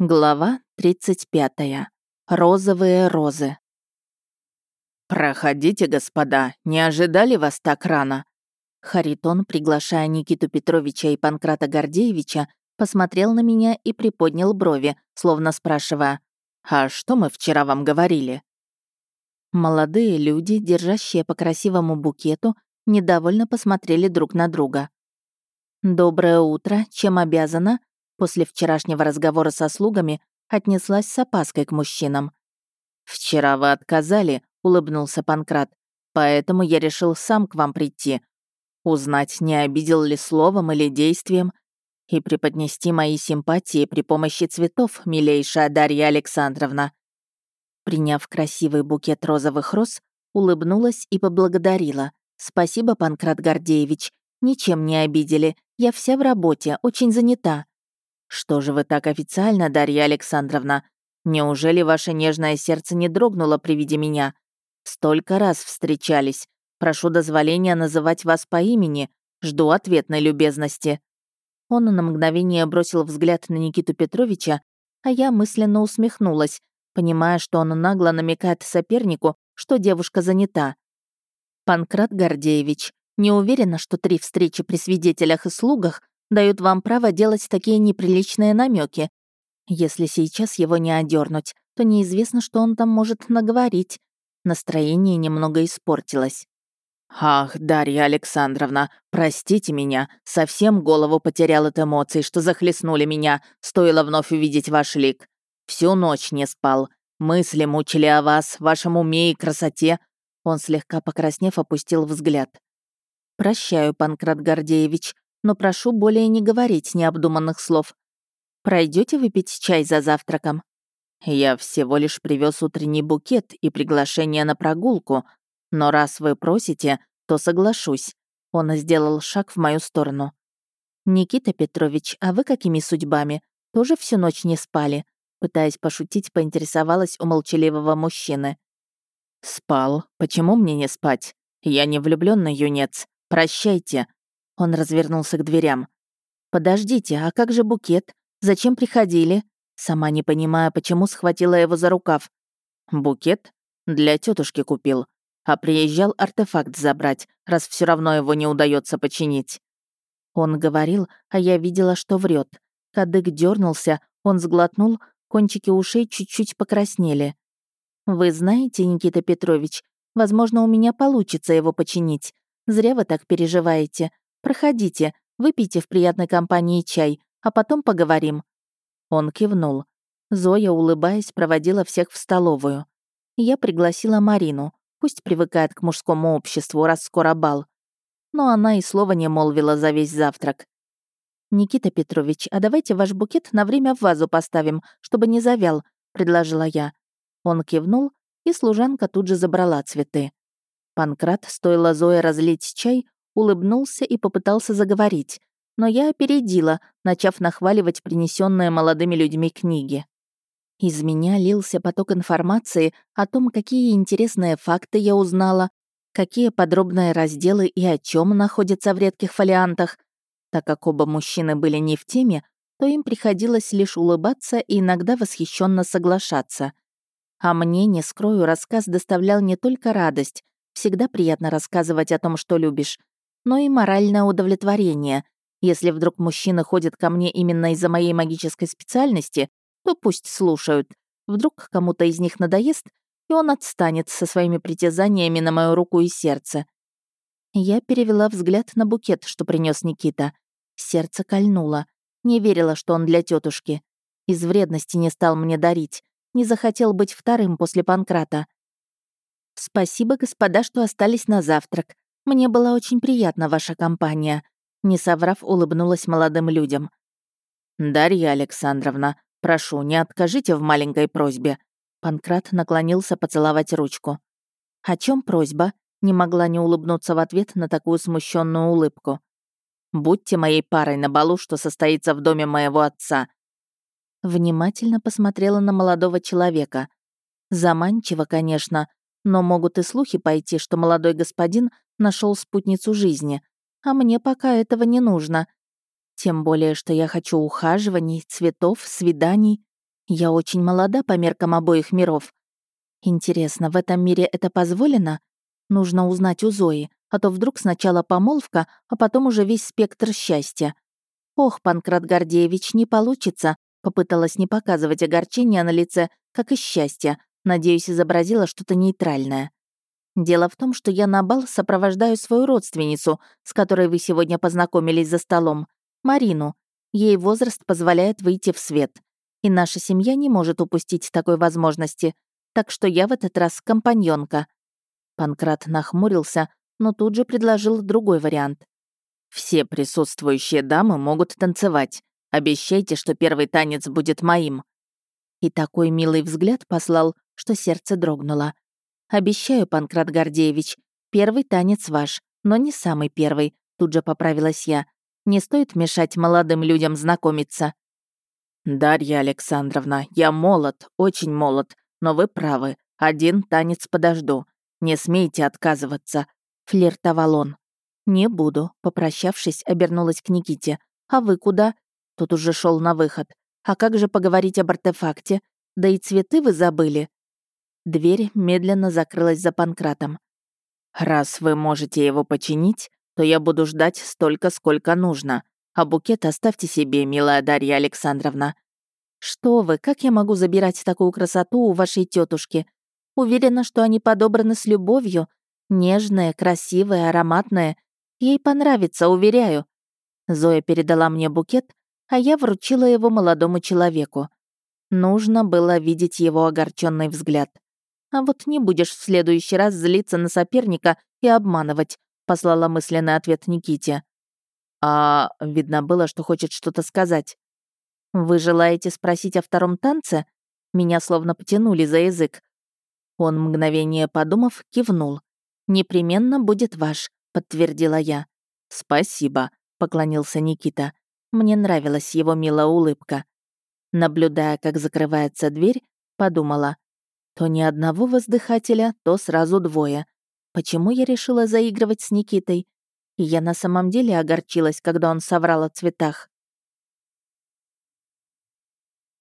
Глава 35. Розовые розы. «Проходите, господа, не ожидали вас так рано?» Харитон, приглашая Никиту Петровича и Панкрата Гордеевича, посмотрел на меня и приподнял брови, словно спрашивая, «А что мы вчера вам говорили?» Молодые люди, держащие по красивому букету, недовольно посмотрели друг на друга. «Доброе утро, чем обязана?» После вчерашнего разговора со слугами отнеслась с опаской к мужчинам. «Вчера вы отказали», — улыбнулся Панкрат, «поэтому я решил сам к вам прийти, узнать, не обидел ли словом или действием, и преподнести мои симпатии при помощи цветов, милейшая Дарья Александровна». Приняв красивый букет розовых роз, улыбнулась и поблагодарила. «Спасибо, Панкрат Гордеевич, ничем не обидели, я вся в работе, очень занята». «Что же вы так официально, Дарья Александровна? Неужели ваше нежное сердце не дрогнуло при виде меня? Столько раз встречались. Прошу дозволения называть вас по имени. Жду ответной любезности». Он на мгновение бросил взгляд на Никиту Петровича, а я мысленно усмехнулась, понимая, что он нагло намекает сопернику, что девушка занята. «Панкрат Гордеевич, не уверена, что три встречи при свидетелях и слугах дают вам право делать такие неприличные намеки. Если сейчас его не одернуть, то неизвестно, что он там может наговорить. Настроение немного испортилось. «Ах, Дарья Александровна, простите меня, совсем голову потерял от эмоций, что захлестнули меня, стоило вновь увидеть ваш лик. Всю ночь не спал, мысли мучили о вас, вашем уме и красоте». Он слегка покраснев опустил взгляд. «Прощаю, Панкрат Гордеевич, но прошу более не говорить необдуманных слов. Пройдете выпить чай за завтраком? Я всего лишь привез утренний букет и приглашение на прогулку, но раз вы просите, то соглашусь. Он сделал шаг в мою сторону. «Никита Петрович, а вы какими судьбами? Тоже всю ночь не спали?» Пытаясь пошутить, поинтересовалась у молчаливого мужчины. «Спал. Почему мне не спать? Я не влюбленный юнец. Прощайте», он развернулся к дверям. «Подождите, а как же букет? Зачем приходили?» Сама не понимая, почему схватила его за рукав. «Букет? Для тетушки купил. А приезжал артефакт забрать, раз все равно его не удается починить». Он говорил, а я видела, что врет. Кадык дернулся, он сглотнул, кончики ушей чуть-чуть покраснели. «Вы знаете, Никита Петрович, возможно, у меня получится его починить. Зря вы так переживаете. Проходите, выпейте в приятной компании чай, а потом поговорим». Он кивнул. Зоя, улыбаясь, проводила всех в столовую. Я пригласила Марину, пусть привыкает к мужскому обществу, раз скоро бал. Но она и слова не молвила за весь завтрак. «Никита Петрович, а давайте ваш букет на время в вазу поставим, чтобы не завял», — предложила я. Он кивнул, и служанка тут же забрала цветы. Панкрат, стоило Зое разлить чай, улыбнулся и попытался заговорить, но я опередила, начав нахваливать принесенные молодыми людьми книги. Из меня лился поток информации о том, какие интересные факты я узнала, какие подробные разделы и о чем находятся в редких фолиантах. Так как оба мужчины были не в теме, то им приходилось лишь улыбаться и иногда восхищенно соглашаться. А мне, не скрою, рассказ доставлял не только радость, всегда приятно рассказывать о том, что любишь, но и моральное удовлетворение. Если вдруг мужчина ходит ко мне именно из-за моей магической специальности, то пусть слушают. Вдруг кому-то из них надоест, и он отстанет со своими притязаниями на мою руку и сердце. Я перевела взгляд на букет, что принес Никита. Сердце кольнуло. Не верила, что он для тетушки. Из вредности не стал мне дарить. Не захотел быть вторым после Панкрата. «Спасибо, господа, что остались на завтрак. Мне была очень приятна ваша компания», — не соврав, улыбнулась молодым людям. «Дарья Александровна, прошу, не откажите в маленькой просьбе». Панкрат наклонился поцеловать ручку. «О чем просьба?» Не могла не улыбнуться в ответ на такую смущенную улыбку. «Будьте моей парой на балу, что состоится в доме моего отца». Внимательно посмотрела на молодого человека. Заманчиво, конечно, но могут и слухи пойти, что молодой господин нашел спутницу жизни, а мне пока этого не нужно. Тем более, что я хочу ухаживаний, цветов, свиданий. Я очень молода по меркам обоих миров. Интересно, в этом мире это позволено? Нужно узнать у Зои, а то вдруг сначала помолвка, а потом уже весь спектр счастья. Ох, Панкрат Гордеевич, не получится. Попыталась не показывать огорчения на лице, как и счастье. Надеюсь, изобразила что-то нейтральное. Дело в том, что я на бал сопровождаю свою родственницу, с которой вы сегодня познакомились за столом, Марину. Ей возраст позволяет выйти в свет. И наша семья не может упустить такой возможности. Так что я в этот раз компаньонка. Панкрат нахмурился, но тут же предложил другой вариант. «Все присутствующие дамы могут танцевать. Обещайте, что первый танец будет моим». И такой милый взгляд послал, что сердце дрогнуло. «Обещаю, Панкрат Гордеевич, первый танец ваш, но не самый первый», тут же поправилась я. «Не стоит мешать молодым людям знакомиться». «Дарья Александровна, я молод, очень молод, но вы правы. Один танец подожду. Не смейте отказываться», — флиртовал он. «Не буду», — попрощавшись, обернулась к Никите. «А вы куда?» Тут уже шел на выход. «А как же поговорить об артефакте? Да и цветы вы забыли». Дверь медленно закрылась за Панкратом. «Раз вы можете его починить, то я буду ждать столько, сколько нужно. А букет оставьте себе, милая Дарья Александровна». «Что вы, как я могу забирать такую красоту у вашей тетушки? Уверена, что они подобраны с любовью. Нежные, красивые, ароматные. Ей понравится, уверяю». Зоя передала мне букет, а я вручила его молодому человеку. Нужно было видеть его огорченный взгляд. А вот не будешь в следующий раз злиться на соперника и обманывать, послала мысленный ответ Никите. А видно было, что хочет что-то сказать. Вы желаете спросить о втором танце? Меня словно потянули за язык. Он, мгновение подумав, кивнул. «Непременно будет ваш», — подтвердила я. «Спасибо», — поклонился Никита. Мне нравилась его милая улыбка. Наблюдая, как закрывается дверь, подумала, то ни одного воздыхателя, то сразу двое. Почему я решила заигрывать с Никитой? И я на самом деле огорчилась, когда он соврал о цветах.